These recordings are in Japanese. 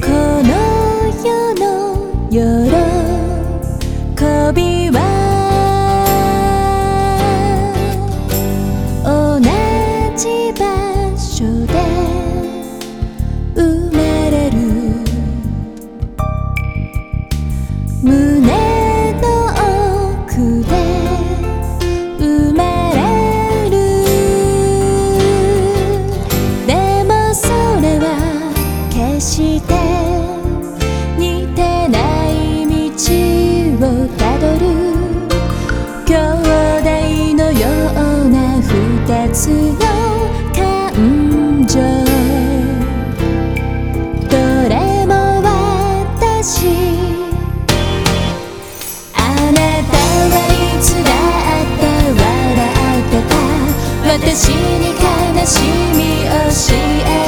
この世の夜。つの感情どれも私あなたはいつだって笑ってた私に悲しみを教え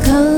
color.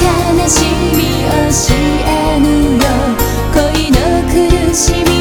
悲しみ教えぬよ恋の苦しみ